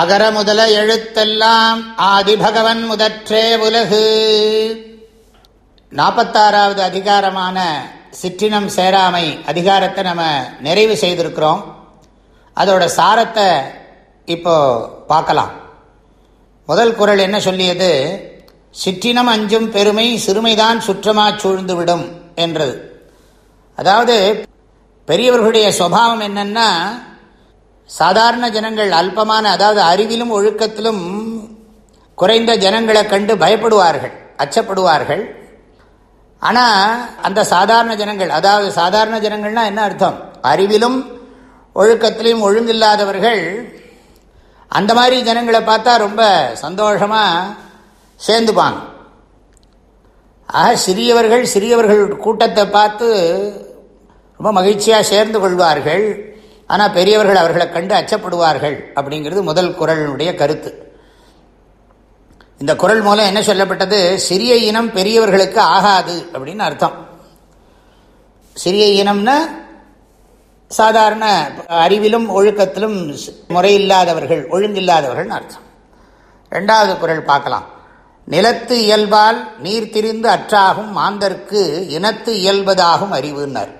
அகர முதல எழுத்தெல்லாம் ஆதிபகவன் முதற்றே உலகு. நாற்பத்தாறாவது அதிகாரமான சிற்றினம் சேராமை அதிகாரத்தை நம்ம நிறைவு செய்திருக்கிறோம். அதோட சாரத்தை இப்போ பார்க்கலாம். முதல் குரல் என்ன சொல்லியது? சிற்றினம் அஞ்சும் பெருமை சிறுமைதான் சுற்றமா சூழ்ந்துவிடும் என்றது. அதாவது பெரியவர்களுடைய சுவாவம் என்னன்னா சாதாரண ஜனங்கள் அல்பமான அதாவது அறிவிலும் ஒழுக்கத்திலும் குறைந்த ஜனங்களை கண்டு பயப்படுவார்கள் அச்சப்படுவார்கள். ஆனால் அந்த சாதாரண ஜனங்கள் அதாவது சாதாரண ஜனங்கள்னா என்ன அர்த்தம்? அறிவிலும் ஒழுக்கத்திலையும் ஒழுங்கில்லாதவர்கள். அந்த மாதிரி ஜனங்களை பார்த்தா ரொம்ப சந்தோஷமாக சேர்ந்துப்பாங்க. ஆக சிறியவர்கள் சிறியவர்கள் கூட்டத்தை பார்த்து ரொம்ப மகிழ்ச்சியாக சேர்ந்து கொள்வார்கள். ஆனால் பெரியவர்கள் அவர்களை கண்டு அச்சப்படுவார்கள் அப்படிங்கிறது முதல் குரலினுடைய கருத்து. இந்த குரல் மூலம் என்ன சொல்லப்பட்டது? சிறிய இனம் பெரியவர்களுக்கு ஆகாது அப்படின்னு அர்த்தம். சிறிய இனம்னா சாதாரண அறிவிலும் ஒழுக்கத்திலும் முறையில்லாதவர்கள் ஒழுங்கில்லாதவர்கள் அர்த்தம். ரெண்டாவது குரல் பார்க்கலாம். நிலத்து இயல்பால் நீர் திரிந்து அற்றாகும் மாந்தர்க்கு இனத்து இயல்பதாகும் அறிவுன்னார்.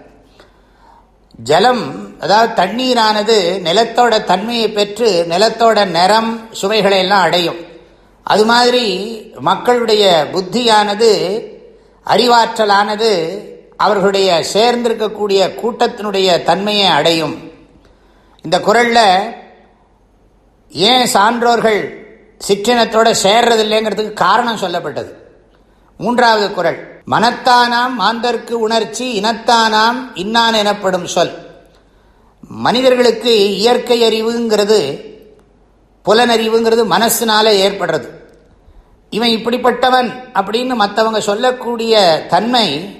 ஜலம் அதாவது தண்ணீரானது நிலத்தோட தன்மையை பெற்று நிலத்தோட நிறம் சுவைகளை எல்லாம் அடையும். அது மாதிரி மக்களுடைய புத்தியானது அறிவாற்றலானது அவர்களுடைய சேர்ந்திருக்கக்கூடிய கூட்டத்தினுடைய தன்மையை அடையும். இந்த குரலில் ஏன் சான்றோர்கள் சிற்றினத்தோடு சேர்றதில்லைங்கிறதுக்கு காரணம் சொல்லப்பட்டது. மூன்றாவது குரல். மனத்தானாம் மாந்தர்க்கு உணர்ச்சி இனத்தானாம் இன்னான் எனப்படும் சொல். மனிதர்களுக்கு இயற்கை அறிவுங்கிறது புலனறிவுங்கிறது மனசினால ஏற்படுறது. இவன் இப்படிப்பட்டவன் அப்படின்னு மற்றவங்க சொல்லக்கூடிய தன்மை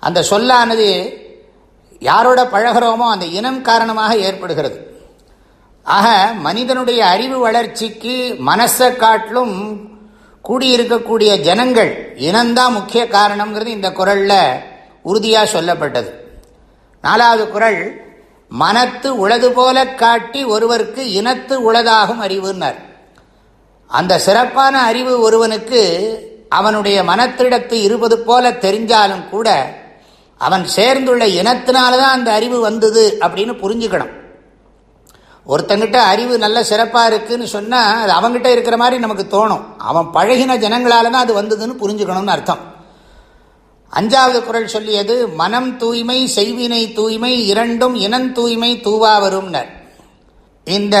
அந்த சொல்லானது யாரோட பழகிறோமோ அந்த இனம் காரணமாக ஏற்படுகிறது. ஆக மனிதனுடைய அறிவு வளர்ச்சிக்கு மனசை காட்டிலும் கூடியிருக்கக்கூடிய ஜனங்கள் இனம்தான் முக்கிய காரணம்ங்கிறது இந்த குரலில் உறுதியாக சொல்லப்பட்டது. நாலாவது குரல் மனத்து உளது போல காட்டி ஒருவருக்கு இனத்து உளதாகும் அறிவுன்னார். அந்த சிறப்பான அறிவு ஒருவனுக்கு அவனுடைய மனத்திடத்து இருப்பது போல தெரிஞ்சாலும் கூட அவன் சேர்ந்துள்ள இனத்தினால தான் அந்த அறிவு வந்தது அப்படின்னு புரிஞ்சுக்கணும். ஒருத்தங்கிட்ட அறிவு நல்ல சிறப்பாக இருக்குன்னு சொன்னால் அது அவங்ககிட்ட இருக்கிற மாதிரி நமக்கு தோணும். அவன் பழகின ஜனங்களால தான் அது வந்ததுன்னு புரிஞ்சுக்கணும்னு அர்த்தம். அஞ்சாவது குரல் சொல்லியது மனம் தூய்மை செய்வினை தூய்மை இரண்டும் இனம் தூய்மை தூவா வரும்னர். இந்த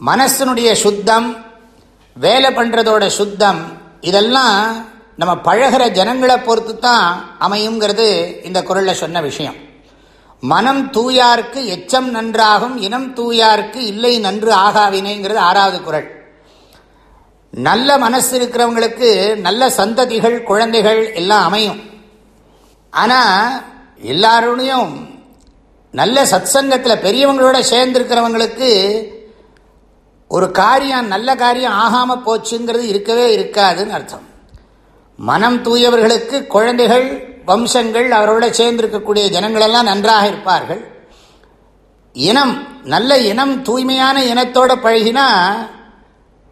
மனசனுடைய சுத்தம் வேலை பண்ணுறதோட சுத்தம் இதெல்லாம் நம்ம பழகிற ஜனங்களை பொறுத்து தான் அமையுங்கிறது இந்த குரலில் சொன்ன விஷயம். மனம் தூயாருக்கு எச்சம் நன்றாகும் இனம் தூயாருக்கு இல்லை நன்று ஆகாவினைங்கிறது ஆறாவது குரல். நல்ல மனசு இருக்கிறவங்களுக்கு நல்ல சந்ததிகள் குழந்தைகள் எல்லாம் அமையும். ஆனால் எல்லாரோடையும் நல்ல சத் சங்கத்தில் பெரியவங்களோட சேர்ந்திருக்கிறவங்களுக்கு ஒரு காரியம் நல்ல காரியம் ஆகாமல் போச்சுங்கிறது இருக்கவே இருக்காதுன்னு அர்த்தம். மனம் தூயவர்களுக்கு குழந்தைகள் வம்சங்கள் அவரோட சேர்ந்திருக்கக்கூடிய ஜனங்களெல்லாம் நன்றாக இருப்பார்கள். இனம் நல்ல இனம் தூய்மையான இனத்தோட பழகினா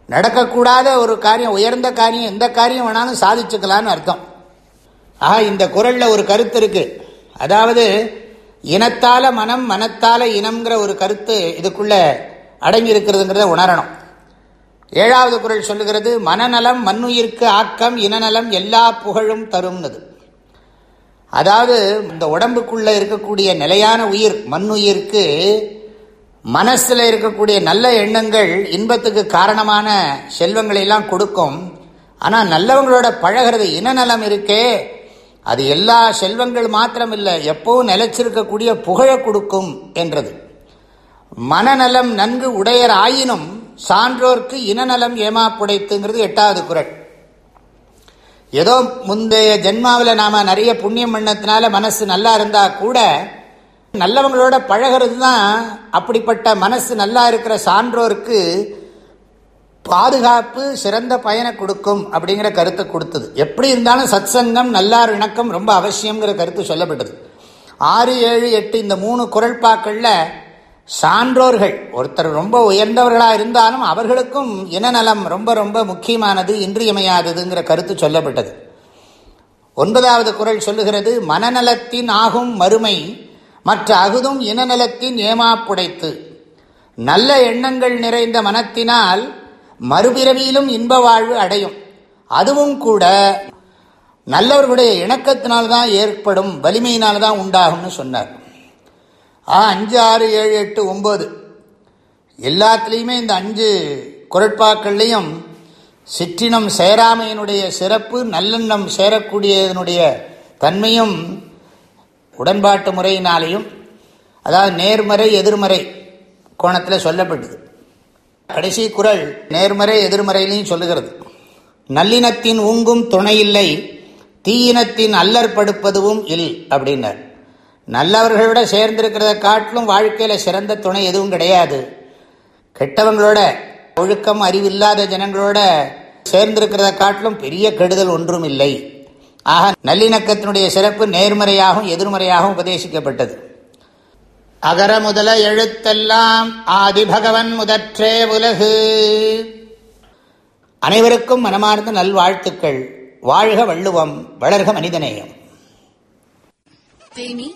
நடக்கக்கூடாத ஒரு காரியம் உயர்ந்த காரியம் எந்த காரியம் வேணாலும் சாதிச்சுக்கலான்னு அர்த்தம். ஆக இந்த குரலில் ஒரு கருத்து இருக்கு. அதாவது இனத்தால மனம் மனத்தால இனம்ங்கிற ஒரு கருத்து இதுக்குள்ள அடங்கி இருக்கிறதுங்கிறத உணரணும். ஏழாவது குரல் சொல்லுகிறது மனநலம் மண்ணுயிர்க்கு ஆக்கம் இனநலம் எல்லா புகழும் தரும்னது. அதாவது இந்த உடம்புக்குள்ள இருக்கக்கூடிய நிலையான உயிர் மண்ணுயிருக்கு மனசில் இருக்கக்கூடிய நல்ல எண்ணங்கள் இன்பத்துக்கு காரணமான செல்வங்களை எல்லாம் கொடுக்கும். ஆனால் நல்லவங்களோட பழகிறது இனநலம் இருக்கே? அது எல்லா செல்வங்கள் மாத்திரம் இல்லை எப்பவும் நிலைச்சிருக்கக்கூடிய புகழ கொடுக்கும் என்றது. மனநலம் நன்கு உடையர் ஆயினும் சான்றோர்க்கு இனநலம் ஏமாப்புடைத்துங்கிறது எட்டாவது குரல். ஏதோ முந்தைய ஜென்மாவில் நாம் நிறைய புண்ணியம் பண்ணத்தினால மனசு நல்லா இருந்தால் கூட நல்லவங்களோட பழகிறது தான் அப்படிப்பட்ட மனசு நல்லா இருக்கிற சான்றோருக்கு பாதுகாப்பு சிறந்த பயனை கொடுக்கும் அப்படிங்கிற கருத்தை கொடுத்தது. எப்படி இருந்தாலும் சத் சங்கம் நல்லார் இணக்கம் ரொம்ப அவசியங்கிற கருத்து சொல்லப்பட்டது. ஆறு ஏழு எட்டு இந்த மூணு குரல்பாக்களில் சான்றோர்கள். ஒருத்தர் ரொம்ப உயர்ந்தவர்களாக இருந்தாலும் அவர்களுக்கும் இனநலம் ரொம்ப ரொம்ப முக்கியமானது இன்றியமையாததுங்கிற கருத்து சொல்லப்பட்டது. ஒன்பதாவது குரல் சொல்லுகிறது மனநலத்தின் ஆகும் மறுமை மற்ற அகுதும் இனநலத்தின் ஏமாப்புடைத்து. நல்ல எண்ணங்கள் நிறைந்த மனத்தினால் மறுபிறவியிலும் இன்ப வாழ்வு அடையும். அதுவும் கூட நல்லவர்களுடைய இணக்கத்தினால்தான் ஏற்படும் வலிமையினால்தான் உண்டாகும்னு சொன்னார். ஆ அஞ்சு ஆறு ஏழு எட்டு ஒம்பது எல்லாத்துலேயுமே இந்த அஞ்சு குரட்பாக்கள்லையும் சிற்றினம் சேராமையினுடைய சிறப்பு நல்லெண்ணம் சேரக்கூடியதனுடைய தன்மையும் உடன்பாட்டு முறையினாலேயும் அதாவது நேர்மறை எதிர்மறை கோணத்தில் சொல்லப்பட்டது. கடைசி குரல் நேர்மறை எதிர்மறையிலையும் சொல்லுகிறது. நல்லினத்தின் ஊங்கும் துணையில்லை தீயினத்தின் அல்லற்படுப்பதுவும் இல் அப்படின்னார். நல்லவர்களோட சேர்ந்திருக்கிறத காட்டிலும் வாழ்க்கையில் சிறந்த துணை எதுவும் கிடையாது. கெட்டவங்களோட ஒழுக்கம் அறிவில்லாத ஜனங்களோட சேர்ந்திருக்கிறத காட்டிலும் பெரிய கெடுதல் ஒன்றும் இல்லை. ஆக நல்லிணக்கத்தினுடைய சிறப்பு நேர்மறையாகவும் எதிர்மறையாகவும் உபதேசிக்கப்பட்டது. அகர முதல எழுத்தெல்லாம் ஆதிபகவன் முதற்றே உலகு. அனைவருக்கும் மனமார்ந்த நல்வாழ்த்துக்கள். வாழ்க வள்ளுவம் வளர்க மனிதநேயம். தேனி